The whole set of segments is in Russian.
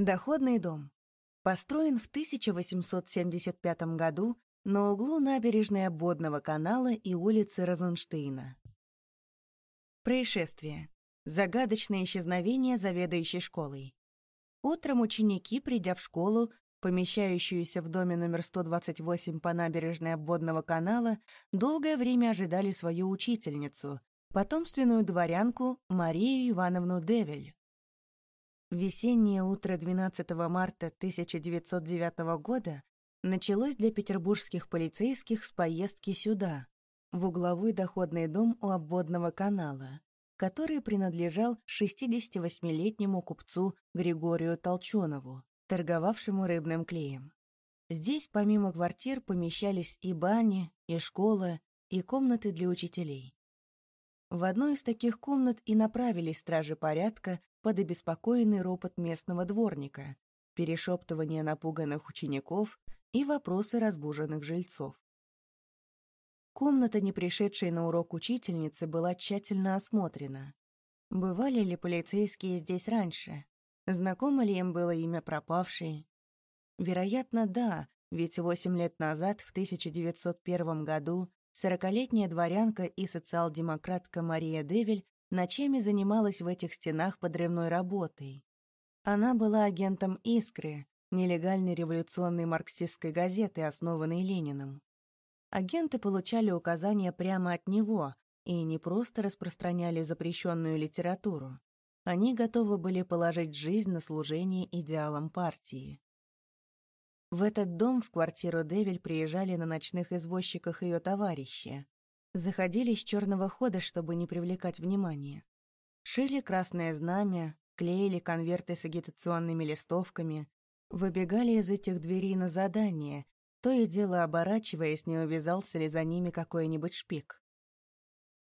Доходный дом. Построен в 1875 году на углу набережной Обводного канала и улицы Розенштейна. Происшествие. Загадочное исчезновение заведующей школой. Утром ученики, придя в школу, помещающуюся в доме номер 128 по набережной Обводного канала, долгое время ожидали свою учительницу, потомственную дворянку Марию Ивановну Девель. Весеннее утро 12 марта 1909 года началось для петербургских полицейских с поездки сюда, в угловой доходный дом у обводного канала, который принадлежал 68-летнему купцу Григорию Толченову, торговавшему рыбным клеем. Здесь помимо квартир помещались и бани, и школа, и комнаты для учителей. В одной из таких комнат и направились стражи порядка под обеспокоенный ропот местного дворника, перешептывание напуганных учеников и вопросы разбуженных жильцов. Комната, не пришедшей на урок учительницы, была тщательно осмотрена. Бывали ли полицейские здесь раньше? Знакомо ли им было имя пропавшей? Вероятно, да, ведь восемь лет назад, в 1901 году, Сорокалетняя дворянка и социал-демократка Мария Девель ночами занималась в этих стенах подрывной работой. Она была агентом «Искры», нелегальной революционной марксистской газеты, основанной Лениным. Агенты получали указания прямо от него и не просто распространяли запрещенную литературу. Они готовы были положить жизнь на служение идеалам партии. В этот дом, в квартиру Девиль, приезжали на ночных извозчиках ее товарищи. Заходили с черного хода, чтобы не привлекать внимания. Шили красное знамя, клеили конверты с агитационными листовками, выбегали из этих дверей на задание, то и дело оборачиваясь, не увязался ли за ними какой-нибудь шпик.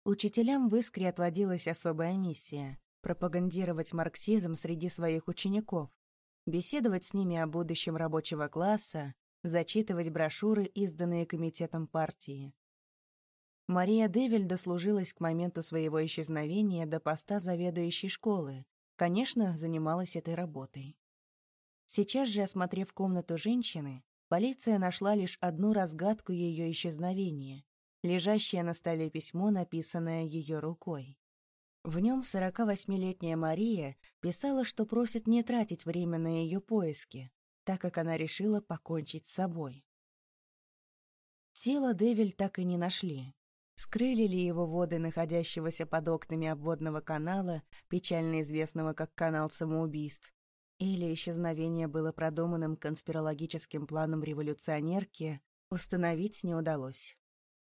Учителям в Искре отводилась особая миссия — пропагандировать марксизм среди своих учеников, беседовать с ними о будущем рабочего класса, зачитывать брошюры, изданные комитетом партии. Мария Девель дослужилась к моменту своего исчезновения до поста заведующей школы, конечно, занималась этой работой. Сейчас же, осмотрев комнату женщины, полиция нашла лишь одну разгадку ее исчезновения, лежащее на столе письмо, написанное ее рукой. В нем 48-летняя Мария писала, что просит не тратить время на ее поиски, так как она решила покончить с собой. Тело Девиль так и не нашли. Скрыли ли его воды, находящегося под окнами обводного канала, печально известного как канал самоубийств, или исчезновение было продуманным конспирологическим планом революционерки, установить не удалось.